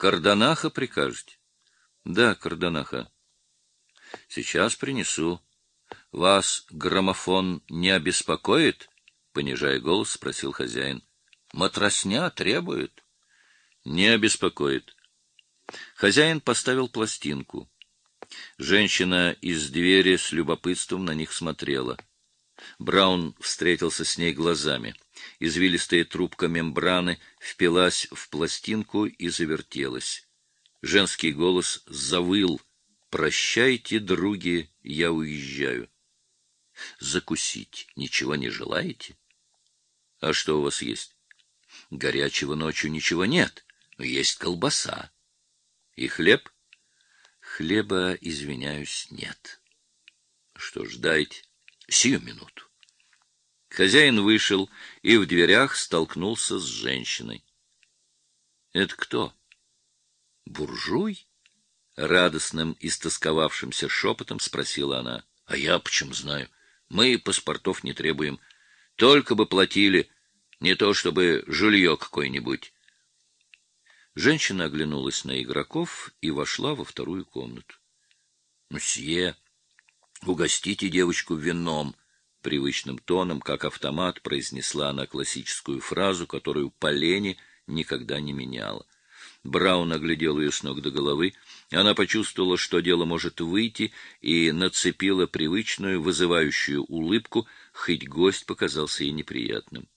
Карданаха прикажете? Да, Карданаха. Сейчас принесу. Вас граммофон не обеспокоит? Понижая голос, спросил хозяин. Матросня требует. Не обеспокоит. Хозяин поставил пластинку. Женщина из двери с любопытством на них смотрела. Браун встретился с ней глазами. Извилистая трубка мембраны впилась в пластинку и завертелась. Женский голос завыл: "Прощайте, други, я уезжаю". Закусить ничего не желаете? А что у вас есть? Горячего ночью ничего нет, но есть колбаса. И хлеб? Хлеба, извиняюсь, нет. Что ж, дайте. Сию минуту. Хозяин вышел и в дверях столкнулся с женщиной. — Это кто? — Буржуй? — радостным, истосковавшимся шепотом спросила она. — А я почем знаю? Мы паспортов не требуем. Только бы платили, не то чтобы жилье какое-нибудь. Женщина оглянулась на игроков и вошла во вторую комнату. — Мсье, угостите девочку вином, — привычным тоном, как автомат, произнесла она классическую фразу, которую Полени никогда не меняла. Браун оглядел ее с ног до головы. Она почувствовала, что дело может выйти, и нацепила привычную, вызывающую улыбку, хоть гость показался ей неприятным.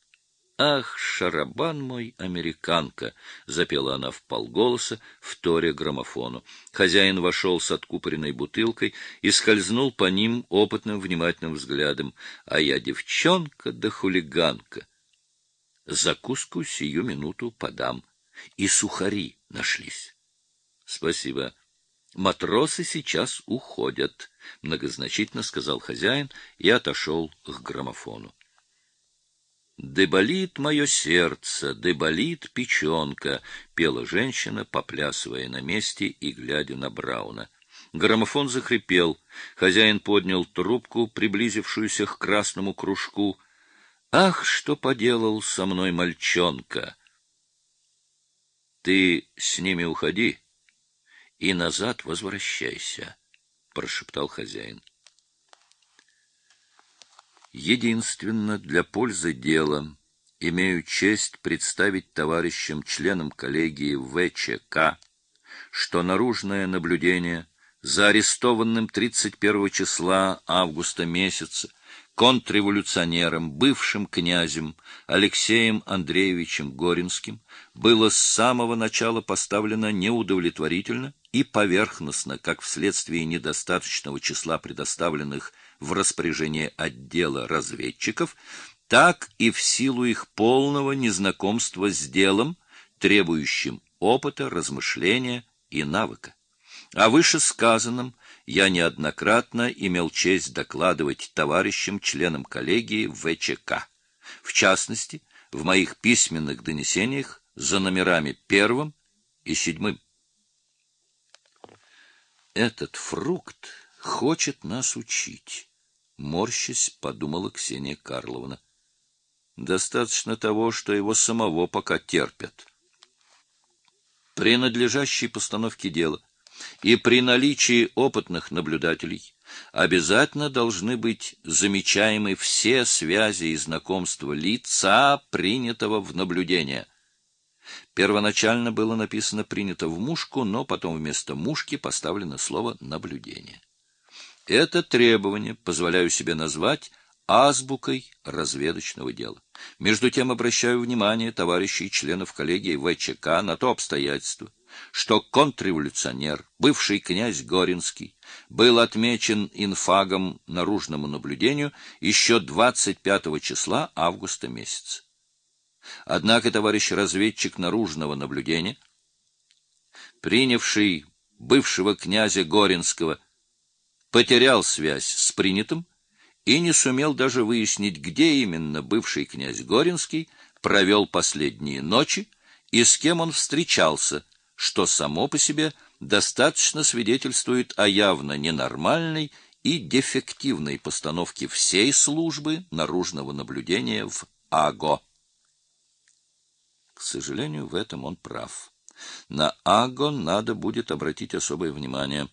Ах, шарабан мой, американка, запела она вполголоса, вторя граммофону. Хозяин вошел с откупоренной бутылкой и скользнул по ним опытным внимательным взглядом. А я девчонка да хулиганка. Закуску сию минуту подам. И сухари нашлись. Спасибо. Матросы сейчас уходят, многозначительно сказал хозяин и отошел к граммофону. «Да болит мое сердце, да болит печенка», — пела женщина, поплясывая на месте и глядя на Брауна. Граммофон захрипел. Хозяин поднял трубку, приблизившуюся к красному кружку. «Ах, что поделал со мной мальчонка!» «Ты с ними уходи и назад возвращайся», — прошептал хозяин единственно для пользы дела. Имею честь представить товарищам членам коллегии ВЧК, что наружное наблюдение за арестованным 31 числа августа месяца контрреволюционером, бывшим князем Алексеем Андреевичем Горинским было с самого начала поставлено неудовлетворительно и поверхностно, как вследствие недостаточного числа предоставленных в распоряжение отдела разведчиков, так и в силу их полного незнакомства с делом, требующим опыта, размышления и навыка. О вышесказанном я неоднократно имел честь докладывать товарищам, членам коллегии ВЧК. В частности, в моих письменных донесениях за номерами первым и седьмым. Этот фрукт хочет нас учить, морщась, подумала Ксения Карловна. Достаточно того, что его самого пока терпят. При надлежащей постановке дела и при наличии опытных наблюдателей обязательно должны быть замечаемы все связи и знакомства лица, принятого в наблюдение. Первоначально было написано «принято в мушку», но потом вместо «мушки» поставлено слово «наблюдение». Это требование позволяю себе назвать азбукой разведочного дела. Между тем обращаю внимание товарищей членов коллегии ВЧК на то обстоятельство, что контрреволюционер, бывший князь Горинский, был отмечен инфагом наружному наблюдению еще 25 числа августа месяца. Однако товарищ разведчик наружного наблюдения, принявший бывшего князя Горинского, потерял связь с принятым и не сумел даже выяснить, где именно бывший князь Горинский провел последние ночи и с кем он встречался, что само по себе достаточно свидетельствует о явно ненормальной и дефективной постановке всей службы наружного наблюдения в АГО. К сожалению, в этом он прав. На Аго надо будет обратить особое внимание.